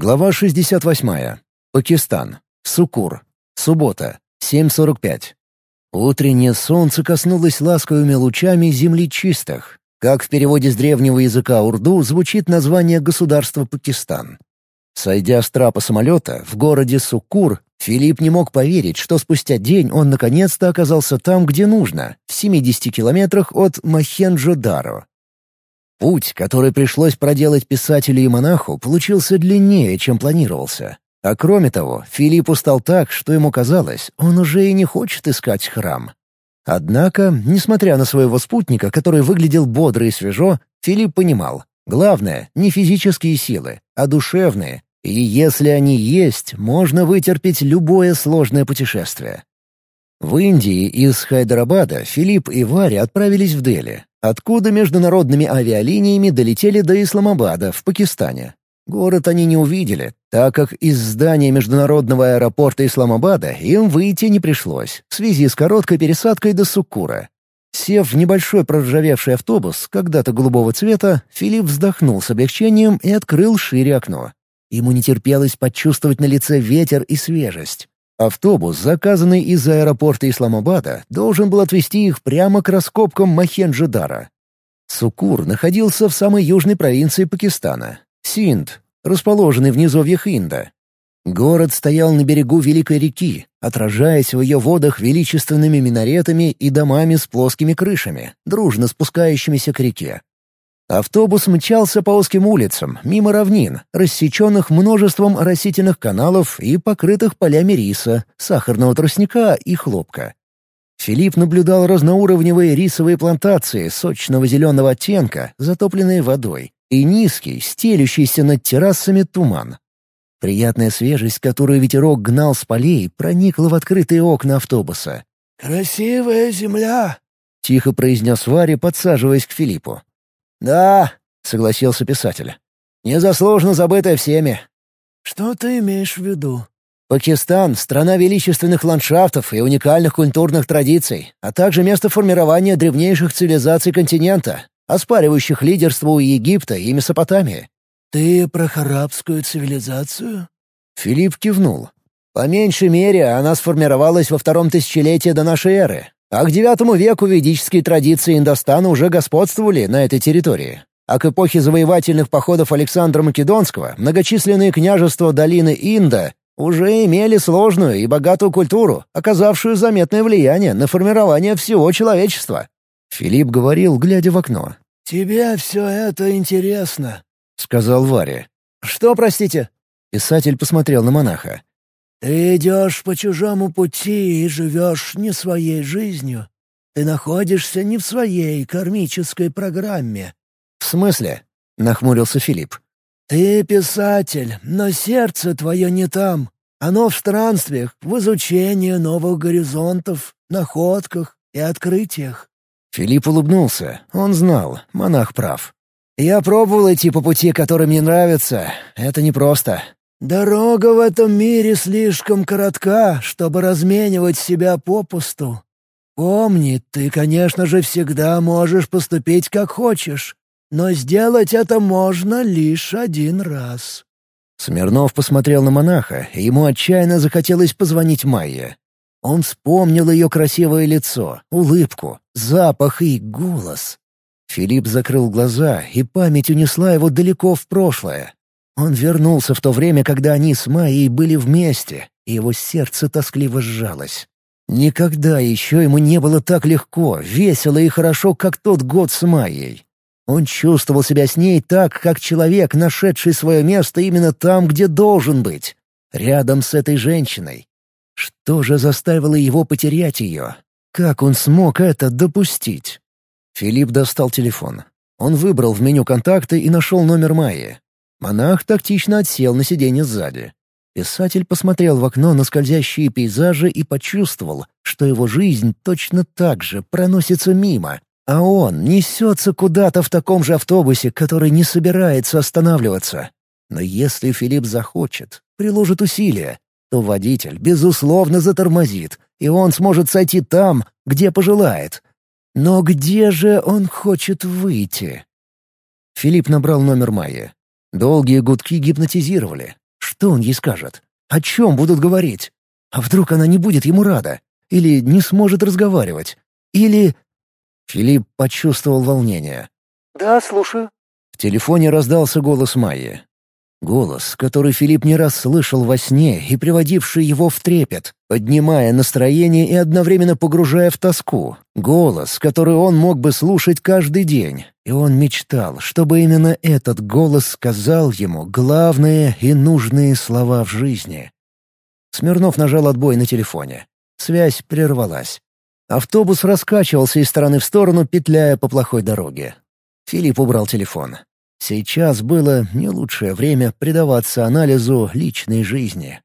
Глава 68. Пакистан. Сукур. Суббота. 7.45. Утреннее солнце коснулось ласковыми лучами земли чистых. Как в переводе с древнего языка урду звучит название государства Пакистан. Сойдя с трапа самолета в городе Сукур, Филипп не мог поверить, что спустя день он наконец-то оказался там, где нужно, в 70 километрах от Махенджо-Даро. Путь, который пришлось проделать писателю и монаху, получился длиннее, чем планировался. А кроме того, Филипп устал так, что ему казалось, он уже и не хочет искать храм. Однако, несмотря на своего спутника, который выглядел бодро и свежо, Филипп понимал, главное — не физические силы, а душевные, и если они есть, можно вытерпеть любое сложное путешествие. В Индии из Хайдарабада Филипп и Варя отправились в Дели, откуда международными авиалиниями долетели до Исламабада в Пакистане. Город они не увидели, так как из здания международного аэропорта Исламабада им выйти не пришлось, в связи с короткой пересадкой до Суккура. Сев в небольшой проржавевший автобус, когда-то голубого цвета, Филипп вздохнул с облегчением и открыл шире окно. Ему не терпелось почувствовать на лице ветер и свежесть. Автобус, заказанный из аэропорта Исламабада, должен был отвезти их прямо к раскопкам Махенджидара. Сукур находился в самой южной провинции Пакистана — Синд, расположенный в низовьях Инда. Город стоял на берегу Великой реки, отражаясь в ее водах величественными минаретами и домами с плоскими крышами, дружно спускающимися к реке. Автобус мчался по узким улицам, мимо равнин, рассеченных множеством растительных каналов и покрытых полями риса, сахарного тростника и хлопка. Филипп наблюдал разноуровневые рисовые плантации сочного зеленого оттенка, затопленные водой, и низкий, стелющийся над террасами туман. Приятная свежесть, которую ветерок гнал с полей, проникла в открытые окна автобуса. «Красивая земля!» — тихо произнес Варя, подсаживаясь к Филиппу. «Да», — согласился писатель. «Незаслуженно забытая всеми». «Что ты имеешь в виду?» Пакистан — страна величественных ландшафтов и уникальных культурных традиций, а также место формирования древнейших цивилизаций континента, оспаривающих лидерство у Египта и Месопотамии. «Ты про арабскую цивилизацию?» Филипп кивнул. «По меньшей мере, она сформировалась во втором тысячелетии до нашей эры, а к IX веку ведические традиции Индостана уже господствовали на этой территории. А к эпохе завоевательных походов Александра Македонского многочисленные княжества долины Инда уже имели сложную и богатую культуру, оказавшую заметное влияние на формирование всего человечества. Филипп говорил, глядя в окно. «Тебе все это интересно», — сказал Варя. «Что, простите?» Писатель посмотрел на монаха. Ты идешь по чужому пути и живешь не своей жизнью. Ты находишься не в своей кармической программе». «В смысле?» — нахмурился Филипп. «Ты писатель, но сердце твое не там. Оно в странствиях, в изучении новых горизонтов, находках и открытиях». Филипп улыбнулся. Он знал, монах прав. «Я пробовал идти по пути, который мне нравится. Это непросто. «Дорога в этом мире слишком коротка, чтобы разменивать себя попусту. Помни, ты, конечно же, всегда можешь поступить как хочешь, но сделать это можно лишь один раз». Смирнов посмотрел на монаха, и ему отчаянно захотелось позвонить Майе. Он вспомнил ее красивое лицо, улыбку, запах и голос. Филипп закрыл глаза, и память унесла его далеко в прошлое, он вернулся в то время, когда они с Майей были вместе, и его сердце тоскливо сжалось. Никогда еще ему не было так легко, весело и хорошо, как тот год с Майей. Он чувствовал себя с ней так, как человек, нашедший свое место именно там, где должен быть, рядом с этой женщиной. Что же заставило его потерять ее? Как он смог это допустить? Филипп достал телефон. Он выбрал в меню контакты и нашел номер Майи. Монах тактично отсел на сиденье сзади. Писатель посмотрел в окно на скользящие пейзажи и почувствовал, что его жизнь точно так же проносится мимо, а он несется куда-то в таком же автобусе, который не собирается останавливаться. Но если Филипп захочет, приложит усилия, то водитель, безусловно, затормозит, и он сможет сойти там, где пожелает. Но где же он хочет выйти? Филипп набрал номер Майи. Долгие гудки гипнотизировали. Что он ей скажет? О чем будут говорить? А вдруг она не будет ему рада? Или не сможет разговаривать? Или... Филипп почувствовал волнение. «Да, слушаю». В телефоне раздался голос Майи. Голос, который Филипп не раз слышал во сне и приводивший его в трепет, поднимая настроение и одновременно погружая в тоску. Голос, который он мог бы слушать каждый день. И он мечтал, чтобы именно этот голос сказал ему главные и нужные слова в жизни. Смирнов нажал отбой на телефоне. Связь прервалась. Автобус раскачивался из стороны в сторону, петляя по плохой дороге. Филипп убрал телефон. Сейчас было не лучшее время предаваться анализу личной жизни.